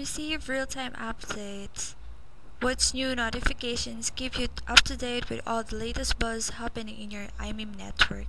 receive real-time updates. What's new notifications keep you up to date with all the latest buzz happening in your IMIM network.